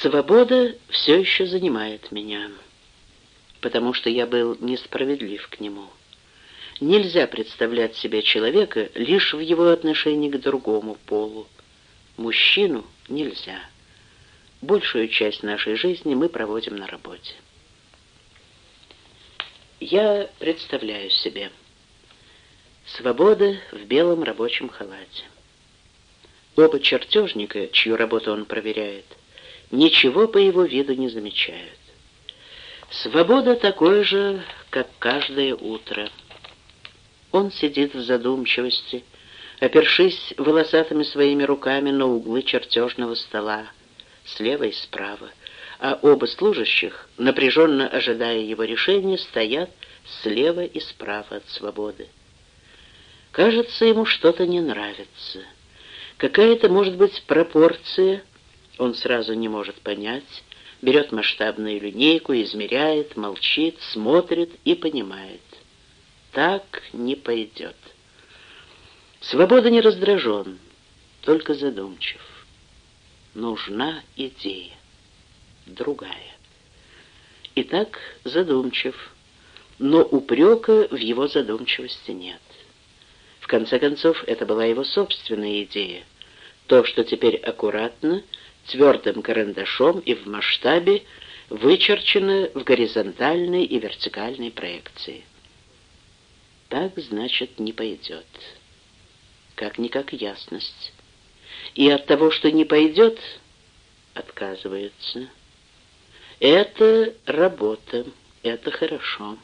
Свобода все еще занимает меня, потому что я был несправедлив к нему. Нельзя представлять себя человека лишь в его отношении к другому полу. Мужчину нельзя. Большую часть нашей жизни мы проводим на работе. Я представляю себе. Свобода в белом рабочем халате. Оба чертежника, чью работу он проверяет, ничего по его виду не замечают. Свобода такой же, как каждое утро. Он сидит в задумчивости, опершись волосатыми своими руками на углы чертежного стола, слева и справа, а оба служащих, напряженно ожидая его решения, стоят слева и справа от свободы. Кажется, ему что-то не нравится. Какая-то, может быть, пропорция, он сразу не может понять, берет масштабную линейку, измеряет, молчит, смотрит и понимает. Так не пойдет. Свобода не раздражен, только задумчив. Нужна идея, другая. Итак, задумчив, но упрека в его задумчивости нет. В конце концов, это была его собственная идея. То, что теперь аккуратно, твердым карандашом и в масштабе вычерчено в горизонтальной и вертикальной проекции. Так, значит, не пойдет. Как-никак ясность. И от того, что не пойдет, отказывается. Это работа, это хорошо.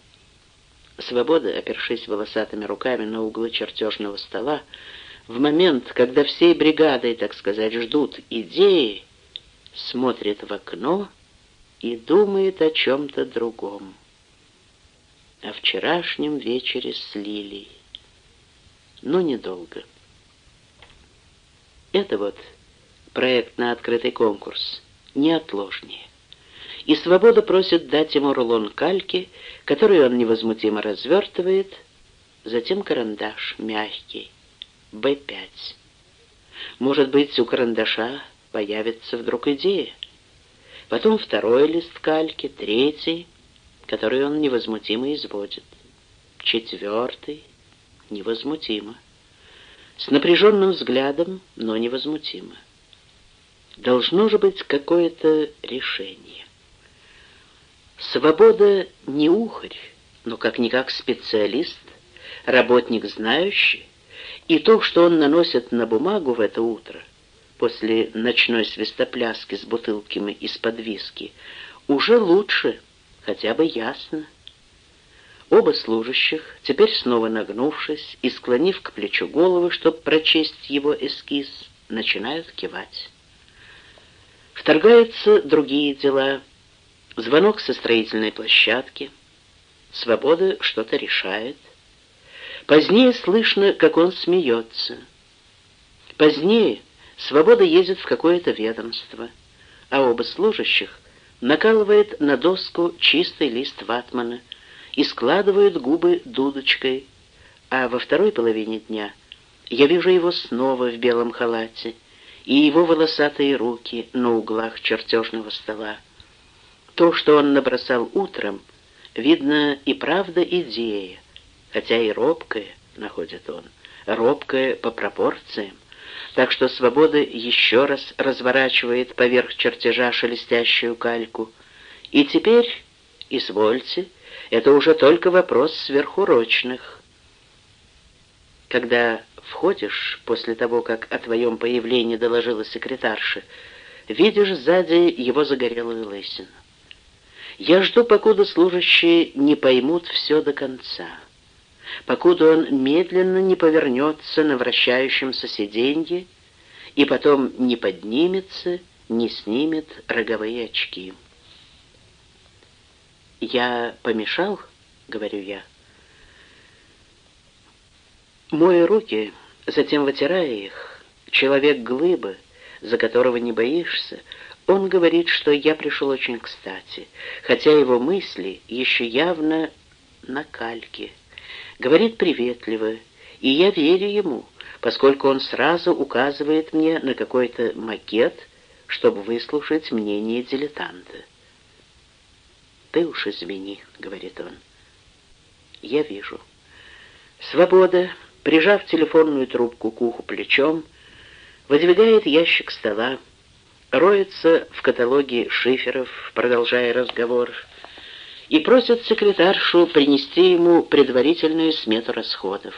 Свобода, опершись волосатыми руками на углы чертежного стола, в момент, когда всей бригадой, так сказать, ждут идеи, смотрит в окно и думает о чем-то другом. О вчерашнем вечере с Лилией. Но недолго. Это вот проект на открытый конкурс, неотложнее. И Свобода просит дать ему рулон кальки, который он невозмутимо развертывает, затем карандаш мягкий, Б5. Может быть, у карандаша появится вдруг идея. Потом второй лист кальки, третий, который он невозмутимо изводит. Четвертый, невозмутимо. С напряженным взглядом, но невозмутимо. Должно же быть какое-то решение. Свобода не ухарь, но как-никак специалист, работник знающий, и то, что он наносит на бумагу в это утро, после ночной свистопляски с бутылками из-под виски, уже лучше, хотя бы ясно. Оба служащих, теперь снова нагнувшись и склонив к плечу головы, чтобы прочесть его эскиз, начинают кивать. Вторгаются другие дела. Звонок со строительной площадки. Свобода что-то решает. Позднее слышно, как он смеется. Позднее Свобода ездит в какое-то ведомство, а оба служащих накалывает на доску чистый лист ватмана и складывают губы дудочкой, а во второй половине дня я вижу его снова в белом халате и его волосатые руки на углах чертежного стола. То, что он набросал утром, видно и правда идея, хотя и робкая, находит он, робкая по пропорциям. Так что свобода еще раз разворачивает поверх чертежа шелестящую кальку. И теперь, извольте, это уже только вопрос сверхурочных. Когда входишь, после того, как о твоем появлении доложила секретарша, видишь сзади его загорелую лысину. Я жду, покуда служащие не поймут все до конца покуда он медленно не повернется на вращающемся сиденье и потом не поднимется, не снимет роговые очки. «Я помешал?» — говорю я. Моя руки, затем вытирая их, человек глыбы, за которого не боишься, он говорит, что я пришел очень кстати, хотя его мысли еще явно на кальке — говорит приветливо, и я верю ему, поскольку он сразу указывает мне на какой-то макет, чтобы выслушать мнение дилетанта. «Ты уж извини», — говорит он. «Я вижу». Свобода, прижав телефонную трубку к уху плечом, выдвигает ящик стола, роется в каталоге шиферов, продолжая разговор, и просит секретаршу принести ему предварительную смету расходов.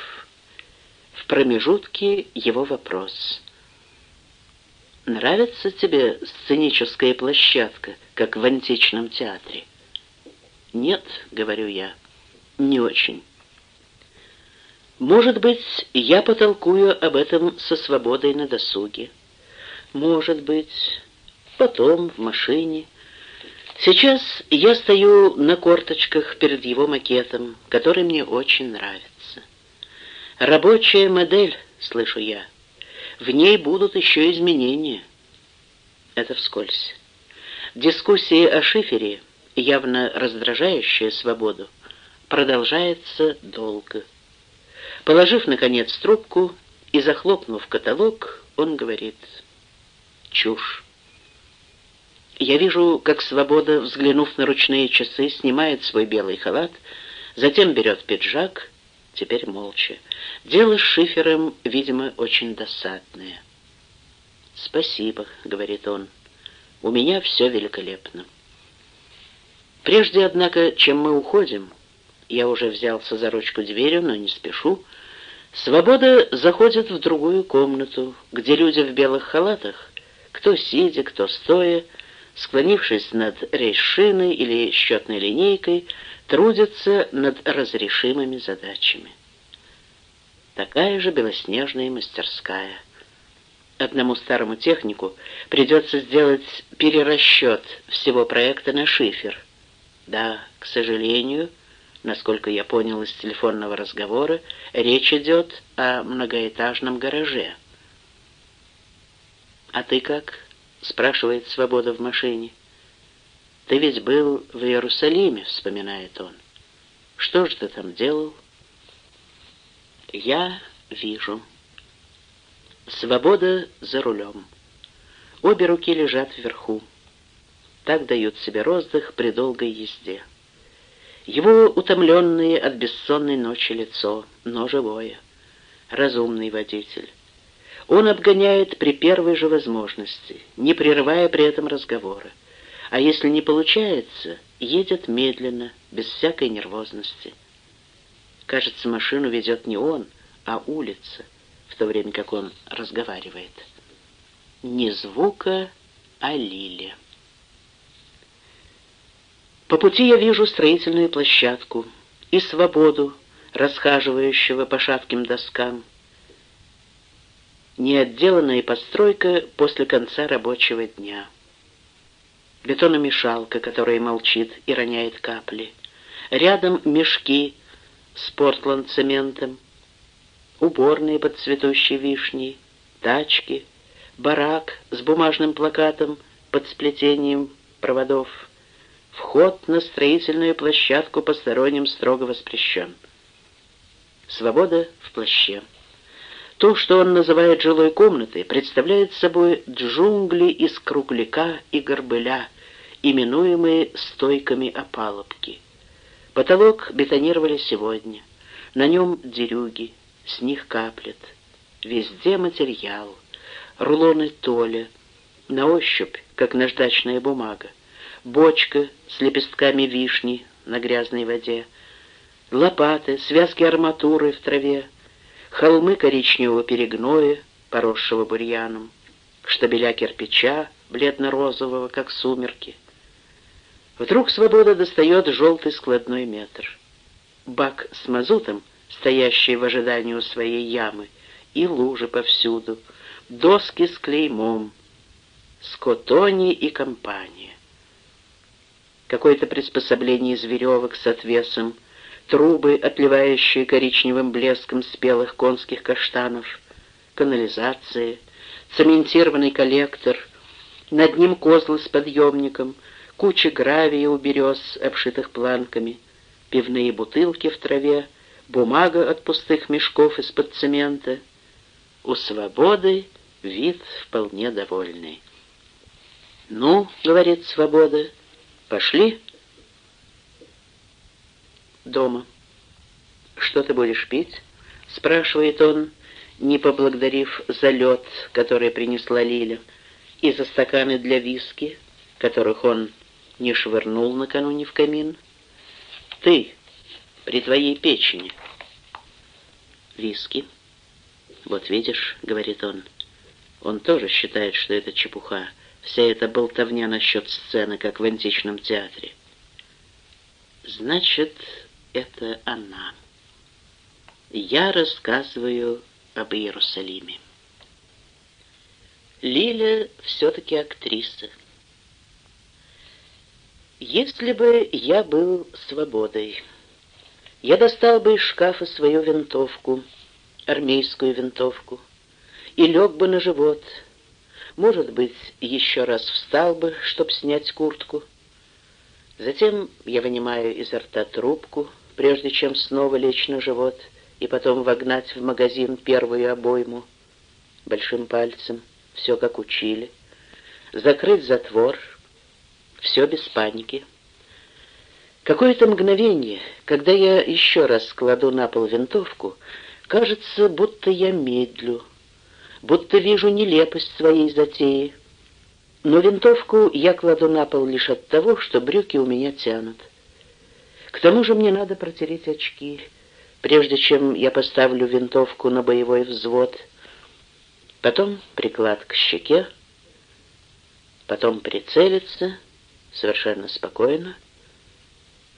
В промежутке его вопрос. «Нравится тебе сценическая площадка, как в античном театре?» «Нет», — говорю я, — «не очень». Может быть, я потолкую об этом со свободой на досуге. Может быть, потом в машине. Сейчас я стою на корточках перед его макетом, который мне очень нравится. Рабочая модель, слышу я. В ней будут еще изменения. Это вскользь. Дискуссии о шифере, явно раздражающая свободу, продолжается долго. Положив, наконец, трубку и захлопнув каталог, он говорит «Чушь». Я вижу, как Свобода, взглянув на ручные часы, снимает свой белый халат, затем берет пиджак, теперь молча. Дело с шифером, видимо, очень досадное. «Спасибо», — говорит он, — «у меня все великолепно». Прежде, однако, чем мы уходим, я уже взялся за ручку дверью, но не спешу, — Свобода заходит в другую комнату, где люди в белых халатах, кто сидя, кто стоя, склонившись над рейшиной или счетной линейкой, трудятся над разрешимыми задачами. Такая же белоснежная мастерская. Одному старому технику придется сделать перерасчет всего проекта на шифер. Да, к сожалению, Насколько я понял из телефонного разговора, речь идет о многоэтажном гараже. «А ты как?» — спрашивает Свобода в машине. «Ты ведь был в Иерусалиме», — вспоминает он. «Что же ты там делал?» «Я вижу». Свобода за рулем. Обе руки лежат вверху. Так дают себе роздых при долгой езде. Его утомленное от бессонной ночи лицо, но живое. Разумный водитель. Он обгоняет при первой же возможности, не прерывая при этом разговора. А если не получается, едет медленно, без всякой нервозности. Кажется, машину ведет не он, а улица, в то время как он разговаривает. Ни звука о Лиле. По пути я вижу строительную площадку и свободу, расхаживающего по шатким доскам. Неотделанная постройка после конца рабочего дня. Бетономешалка, которая молчит и роняет капли. Рядом мешки с портланд-цементом, уборные под цветущей вишней, тачки, барак с бумажным плакатом под сплетением проводов — Вход на строительную площадку посторонним строго воспрещен. Свобода в плаще. То, что он называет жилой комнатой, представляет собой джунгли из кругляка и горбыля, именуемые стойками опалубки. Потолок бетонировали сегодня. На нем дерюги, с них каплет. Везде материал. Рулоны толя, на ощупь, как наждачная бумага бочка с лепестками вишни на грязной воде, лопаты, связки арматуры в траве, холмы коричневого перегноя, поросшего бурьяном, штабеля кирпича, бледно-розового, как сумерки. Вдруг свобода достает желтый складной метр. Бак с мазутом, стоящий в ожидании у своей ямы, и лужи повсюду, доски с клеймом, скотони и компания какое-то приспособление из веревок с отвесом, трубы, отливающие коричневым блеском спелых конских каштанов, канализация, цементированный коллектор, над ним козлы с подъемником, куча гравия у берез, обшитых планками, пивные бутылки в траве, бумага от пустых мешков из-под цемента. У свободы вид вполне довольный. «Ну, — говорит свобода, — пошли?» «Дома». «Что ты будешь пить?» — спрашивает он, не поблагодарив за лед, который принесла Лиля, и за стаканы для виски, которых он не швырнул накануне в камин. «Ты при твоей печени». «Виски». «Вот видишь», — говорит он, — «он тоже считает, что это чепуха, вся эта болтовня насчет сцены, как в античном театре». «Значит, это она». Я рассказываю об Иерусалиме. Лиля все-таки актриса. Если бы я был свободой, я достал бы из шкафа свою винтовку, армейскую винтовку, и лег бы на живот. Может быть, еще раз встал бы, чтобы снять куртку. Затем я вынимаю изо рта трубку, прежде чем снова лечь на живот — и потом вогнать в магазин первую обойму большим пальцем, все как учили, закрыть затвор, все без паники. Какое-то мгновение, когда я еще раз кладу на пол винтовку, кажется, будто я медлю, будто вижу нелепость своей затеи. Но винтовку я кладу на пол лишь от того, что брюки у меня тянут. К тому же мне надо протереть очки — прежде чем я поставлю винтовку на боевой взвод, потом приклад к щеке, потом прицелиться совершенно спокойно,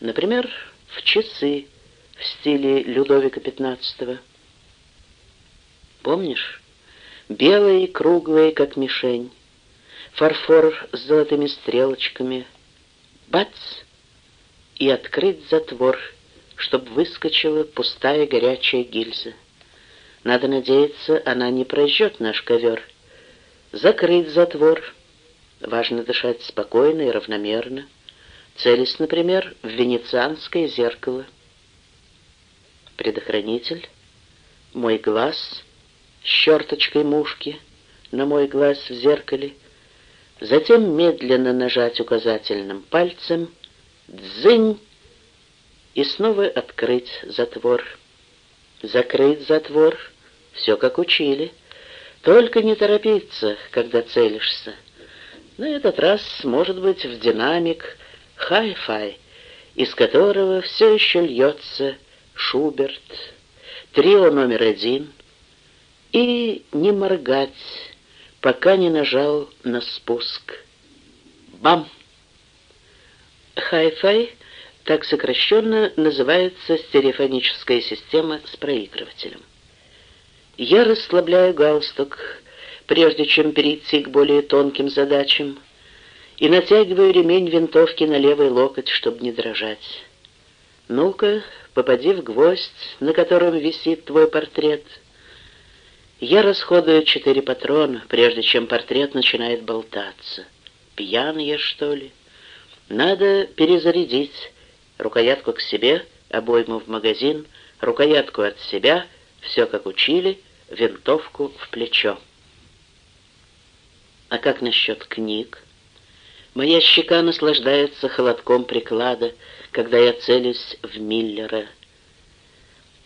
например, в часы в стиле Людовика XV. Помнишь? Белые, круглые, как мишень, фарфор с золотыми стрелочками, бац, и открыть затвор — чтобы выскочила пустая горячая гильза. Надо надеяться, она не прожжет наш ковер. Закрыть затвор. Важно дышать спокойно и равномерно. Целись, например, в венецианское зеркало. Предохранитель. Мой глаз с черточкой мушки на мой глаз в зеркале. Затем медленно нажать указательным пальцем. Дзынь! и снова открыть затвор. Закрыть затвор, все как учили. Только не торопиться, когда целишься. На этот раз, может быть, в динамик хай-фай, из которого все еще льется Шуберт, трио номер один, и не моргать, пока не нажал на спуск. Бам! Хай-фай так сокращенно называется стереофоническая система с проигрывателем. Я расслабляю галстук, прежде чем перейти к более тонким задачам, и натягиваю ремень винтовки на левый локоть, чтобы не дрожать. Ну-ка, попади в гвоздь, на котором висит твой портрет. Я расходую четыре патрона, прежде чем портрет начинает болтаться. Пьян я, что ли? Надо перезарядить рукоятку к себе, обойму в магазин, рукоятку от себя, все как учили, винтовку в плечо. А как насчет книг? Моя щека наслаждается холодком приклада, когда я целюсь в Миллера.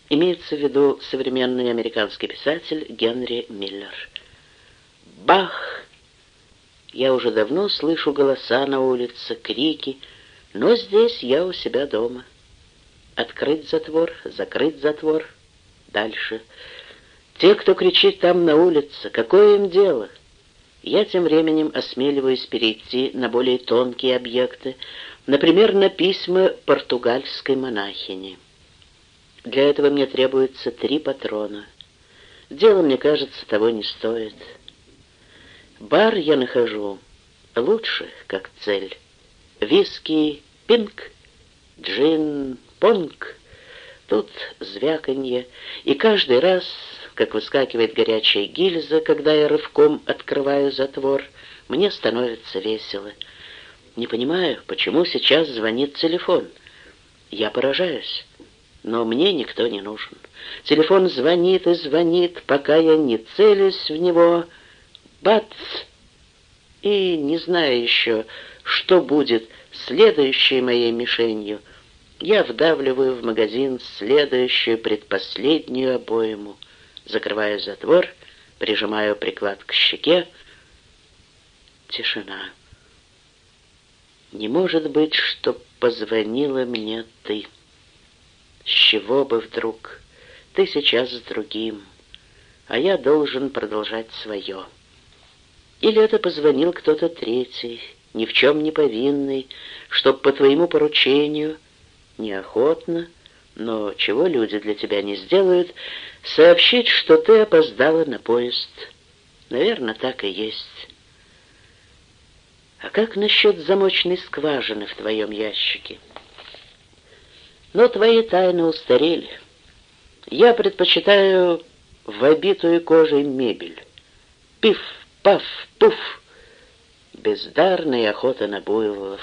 Имеется в виду современный американский писатель Генри Миллер. Бах! Я уже давно слышу голоса на улице, крики, но здесь я у себя дома. Открыть затвор, закрыть затвор. Дальше. Те, кто кричит там на улице, какое им дело? Я тем временем осмеливаюсь перейти на более тонкие объекты, например, на письма португальской монахини. Для этого мне требуется три патрона. Дело, мне кажется, того не стоит. Бар я нахожу лучше, как цель. Виски пинг, джин, понг. Тут звяканье, и каждый раз, как выскакивает горячая гильза, когда я рывком открываю затвор, мне становится весело. Не понимаю, почему сейчас звонит телефон. Я поражаюсь, но мне никто не нужен. Телефон звонит и звонит, пока я не целюсь в него. Бац! и, не зная еще, что будет следующей моей мишенью, я вдавливаю в магазин следующую предпоследнюю обойму, закрываю затвор, прижимаю приклад к щеке. Тишина. Не может быть, что позвонила мне ты. С чего бы вдруг? Ты сейчас с другим, а я должен продолжать свое. Или это позвонил кто-то третий, ни в чем не повинный, чтоб по твоему поручению, неохотно, но чего люди для тебя не сделают, сообщить, что ты опоздала на поезд. Наверное, так и есть. А как насчет замочной скважины в твоем ящике? Но твои тайны устарели. Я предпочитаю в обитую кожей мебель. Пиф, паф, пуф. Бездарная охота на буйволов.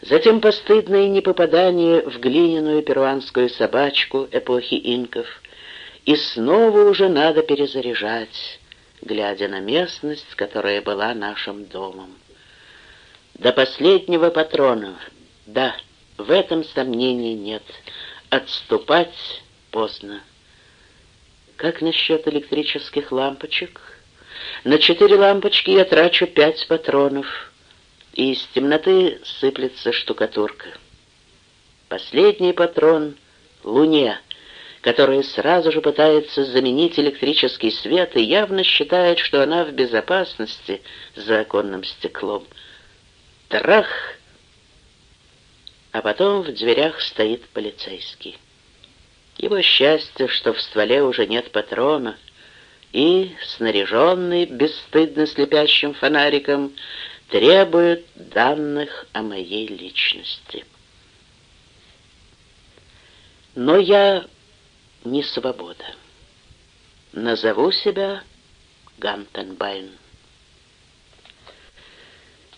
Затем постыдное непопадание в глиняную перуанскую собачку эпохи инков. И снова уже надо перезаряжать, глядя на местность, которая была нашим домом. До последнего патрона. Да, в этом сомнений нет. Отступать поздно. Как насчет электрических лампочек? На четыре лампочки я трачу пять патронов, и из темноты сыплется штукатурка. Последний патрон — Луне, которая сразу же пытается заменить электрический свет и явно считает, что она в безопасности за оконным стеклом — Трах! А потом в дверях стоит полицейский. Его счастье, что в стволе уже нет патрона, и, снаряженный бесстыдно слепящим фонариком, требует данных о моей личности. Но я не свобода. Назову себя Гантенбайн.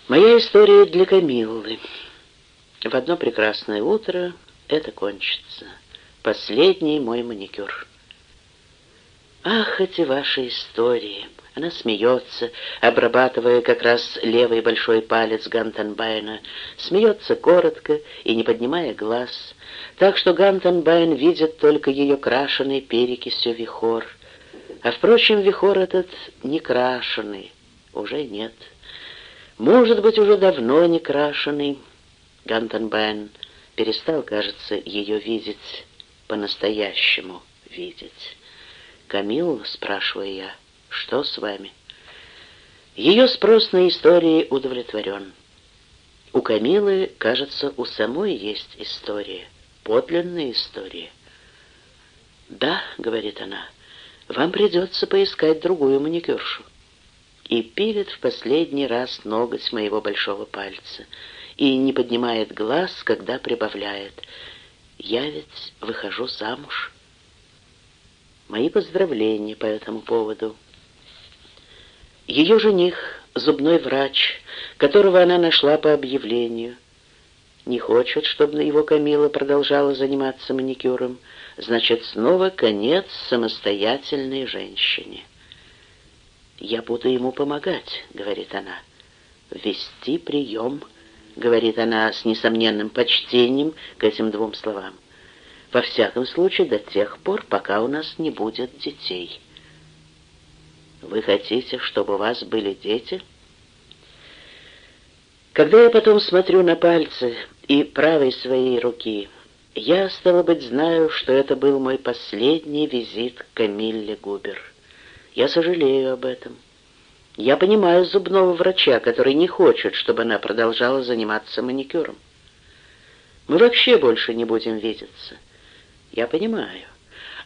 Моя история для Камиллы. В одно прекрасное утро это кончится. Последний мой маникюр. Ах, эти ваши истории! Она смеется, обрабатывая как раз левый большой палец Гантенбайна, смеется коротко и не поднимая глаз, так что Гантенбайн видит только ее крашеный перекисью вихор. А, впрочем, вихор этот не крашеный, уже нет. — может быть, уже давно не крашеный. Гантенбайн перестал, кажется, ее видеть, по-настоящему видеть. «Камил?» — спрашиваю я. «Что с вами?» Ее спрос на истории удовлетворен. У Камилы, кажется, у самой есть история, подлинная история. «Да», — говорит она, — «вам придется поискать другую маникюршу» и пилит в последний раз ноготь моего большого пальца и не поднимает глаз, когда прибавляет «Я ведь выхожу замуж». Мои поздравления по этому поводу. Ее жених, зубной врач, которого она нашла по объявлению, не хочет, чтобы его Камила продолжала заниматься маникюром, значит, снова конец самостоятельной женщине. «Я буду ему помогать», — говорит она. «Вести прием», — говорит она с несомненным почтением к этим двум словам. «Во всяком случае, до тех пор, пока у нас не будет детей». «Вы хотите, чтобы у вас были дети?» Когда я потом смотрю на пальцы и правой своей руки, я, стало быть, знаю, что это был мой последний визит к Камилле Губер. Я сожалею об этом. Я понимаю зубного врача, который не хочет, чтобы она продолжала заниматься маникюром. Мы вообще больше не будем видеться. Я понимаю.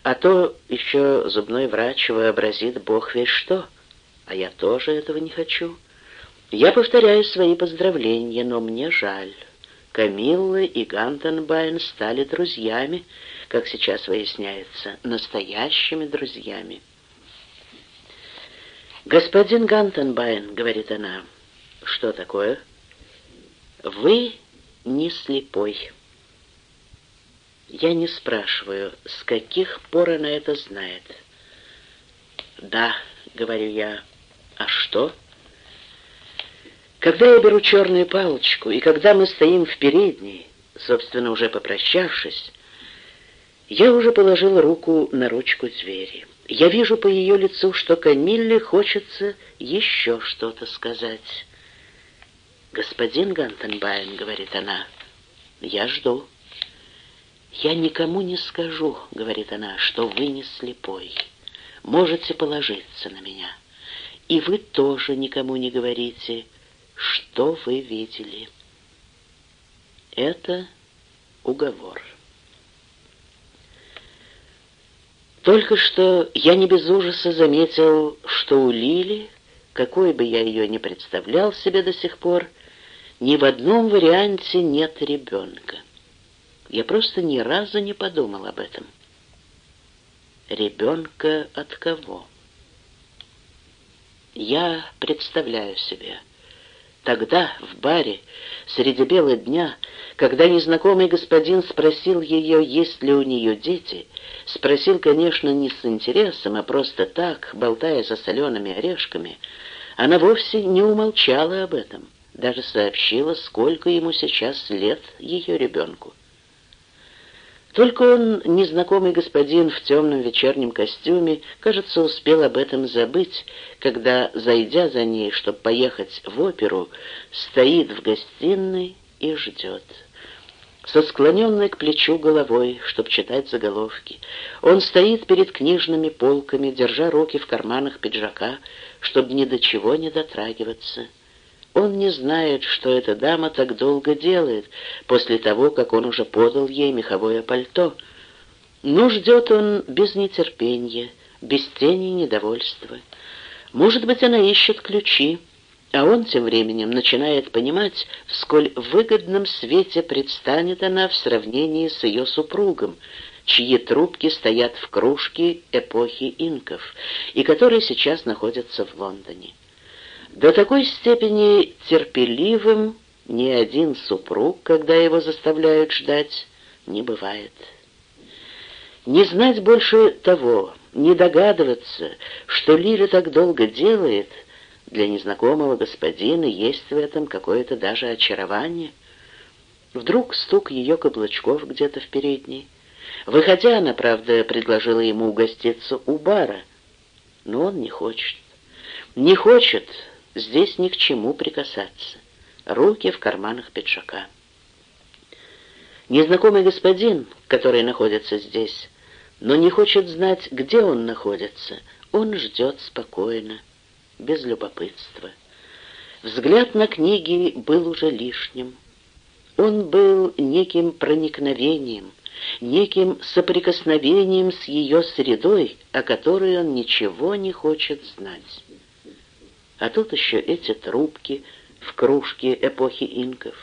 А то еще зубной врач вообразит бог весь что. А я тоже этого не хочу. Я повторяю свои поздравления, но мне жаль. Камилла и Гантенбайн стали друзьями, как сейчас выясняется, настоящими друзьями. «Господин Гантенбайн», — говорит она, — «что такое?» «Вы не слепой». Я не спрашиваю, с каких пор она это знает. «Да», — говорю я, — «а что?» Когда я беру черную палочку, и когда мы стоим в передней, собственно, уже попрощавшись, я уже положил руку на ручку двери. Я вижу по ее лицу, что Камилле хочется еще что-то сказать. «Господин Гантенбайн», — говорит она, — «я жду». «Я никому не скажу», — говорит она, — «что вы не слепой. Можете положиться на меня. И вы тоже никому не говорите, что вы видели». Это уговор. Только что я не без ужаса заметил, что у Лили, какой бы я ее ни представлял себе до сих пор, ни в одном варианте нет ребенка. Я просто ни разу не подумал об этом. Ребенка от кого? Я представляю себе. Тогда, в баре, среди бела дня, когда незнакомый господин спросил ее, есть ли у нее дети, спросил, конечно, не с интересом, а просто так, болтая за солеными орешками, она вовсе не умолчала об этом, даже сообщила, сколько ему сейчас лет ее ребенку. Только он, незнакомый господин в темном вечернем костюме, кажется, успел об этом забыть, когда, зайдя за ней, чтобы поехать в оперу, стоит в гостиной и ждет. Со склоненной к плечу головой, чтобы читать заголовки, он стоит перед книжными полками, держа руки в карманах пиджака, чтобы ни до чего не дотрагиваться. Он не знает, что эта дама так долго делает, после того, как он уже подал ей меховое пальто. Но ждет он без нетерпения, без тени недовольства. Может быть, она ищет ключи, а он тем временем начинает понимать, в сколь выгодном свете предстанет она в сравнении с ее супругом, чьи трубки стоят в кружке эпохи инков и который сейчас находится в Лондоне. До такой степени терпеливым ни один супруг, когда его заставляют ждать, не бывает. Не знать больше того, не догадываться, что Лиля так долго делает, для незнакомого господина есть в этом какое-то даже очарование. Вдруг стук ее каблучков где-то в передней. Выходя, она, правда, предложила ему угоститься у бара, но он не хочет. Не хочет, Здесь ни к чему прикасаться. Руки в карманах пиджака. Незнакомый господин, который находится здесь, но не хочет знать, где он находится, он ждет спокойно, без любопытства. Взгляд на книги был уже лишним. Он был неким проникновением, неким соприкосновением с ее средой, о которой он ничего не хочет знать. А тут еще эти трубки в кружке эпохи инков.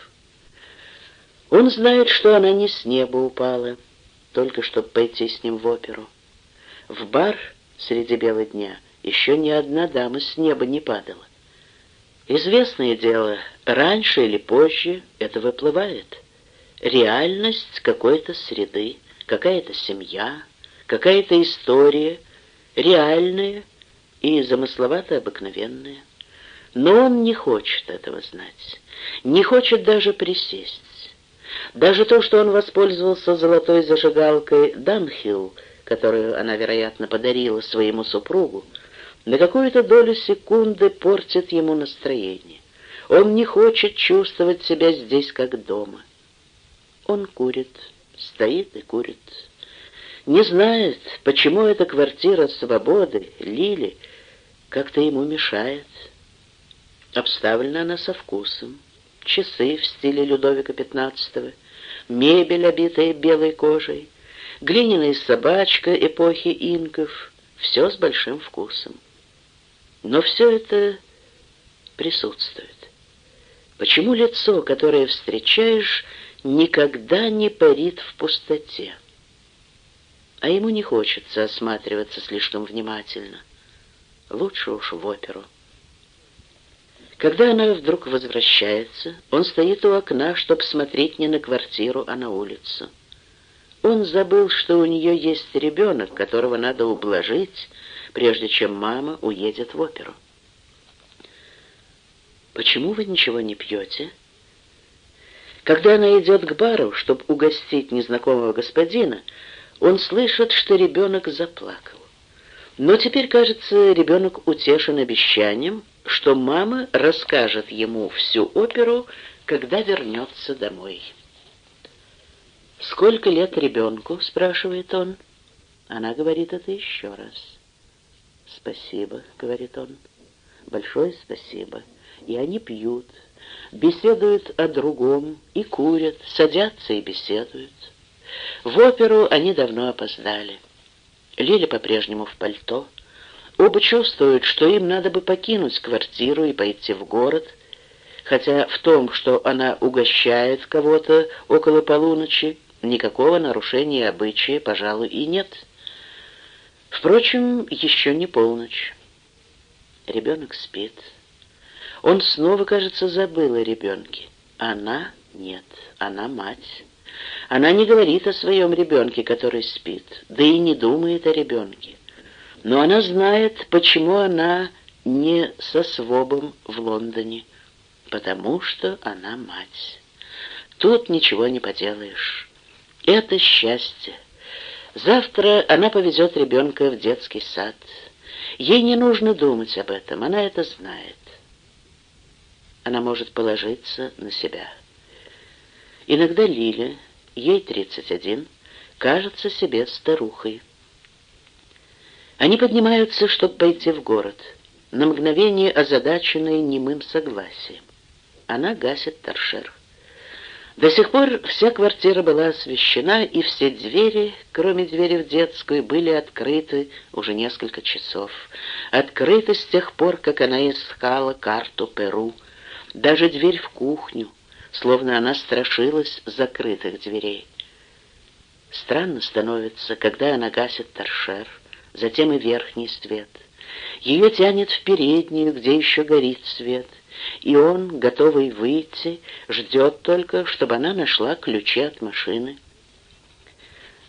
Он знает, что она не с неба упала, только чтобы пойти с ним в оперу. В бар среди бела дня еще ни одна дама с неба не падала. Известное дело, раньше или позже это выплывает. Реальность какой-то среды, какая-то семья, какая-то история, реальная и замысловато обыкновенная. Но он не хочет этого знать, не хочет даже присесть. Даже то, что он воспользовался золотой зажигалкой «Данхилл», которую она, вероятно, подарила своему супругу, на какую-то долю секунды портит ему настроение. Он не хочет чувствовать себя здесь как дома. Он курит, стоит и курит. Не знает, почему эта квартира свободы, Лили, как-то ему мешает. Обставлена она со вкусом. Часы в стиле Людовика XV, мебель, обитая белой кожей, глиняная собачка эпохи инков, все с большим вкусом. Но все это присутствует. Почему лицо, которое встречаешь, никогда не парит в пустоте? А ему не хочется осматриваться слишком внимательно. Лучше уж в оперу. Когда она вдруг возвращается, он стоит у окна, чтобы смотреть не на квартиру, а на улицу. Он забыл, что у нее есть ребенок, которого надо ублажить, прежде чем мама уедет в оперу. «Почему вы ничего не пьете?» Когда она идет к бару, чтобы угостить незнакомого господина, он слышит, что ребенок заплакал. Но теперь, кажется, ребенок утешен обещанием, что мама расскажет ему всю оперу, когда вернется домой. «Сколько лет ребенку?» — спрашивает он. Она говорит это еще раз. «Спасибо», — говорит он. «Большое спасибо». И они пьют, беседуют о другом и курят, садятся и беседуют. В оперу они давно опоздали. Лиля по-прежнему в пальто. Оба чувствуют, что им надо бы покинуть квартиру и пойти в город, хотя в том, что она угощает кого-то около полуночи, никакого нарушения обычая, пожалуй, и нет. Впрочем, еще не полночь. Ребенок спит. Он снова, кажется, забыл о ребенке. Она нет, она мать. Она не говорит о своем ребенке, который спит, да и не думает о ребенке. Но она знает, почему она не со свобом в Лондоне, потому что она мать. Тут ничего не поделаешь. Это счастье. Завтра она повезет ребенка в детский сад. Ей не нужно думать об этом, она это знает она может положиться на себя. Иногда Лиля, ей 31, кажется себе старухой. Они поднимаются, чтобы пойти в город, на мгновение озадаченные немым согласием. Она гасит торшер. До сих пор вся квартира была освещена, и все двери, кроме двери в детскую, были открыты уже несколько часов. Открыты с тех пор, как она искала карту Перу, даже дверь в кухню, словно она страшилась закрытых дверей. Странно становится, когда она гасит торшер, затем и верхний свет. Ее тянет в переднюю, где еще горит свет, и он, готовый выйти, ждет только, чтобы она нашла ключи от машины.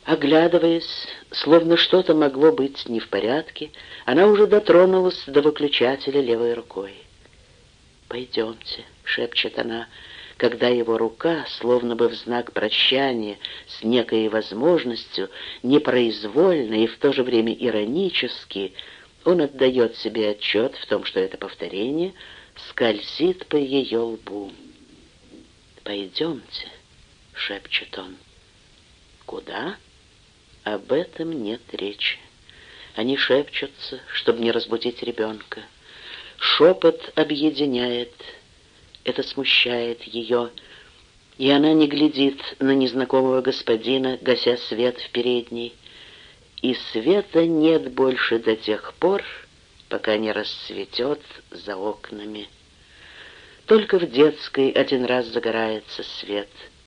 Оглядываясь, словно что-то могло быть не в порядке, она уже дотронулась до выключателя левой рукой. «Пойдемте», — шепчет она, когда его рука, словно бы в знак прощания, с некой возможностью, непроизвольно и в то же время иронически, он отдает себе отчет в том, что это повторение скользит по ее лбу. «Пойдемте», — шепчет он. «Куда?» Об этом нет речи. Они шепчутся, чтобы не разбудить ребенка. Шепот объединяет, это смущает ее, и она не глядит на незнакомого господина, гася свет в передней. И света нет больше до тех пор, пока не расцветет за окнами. Только в детской один раз загорается свет —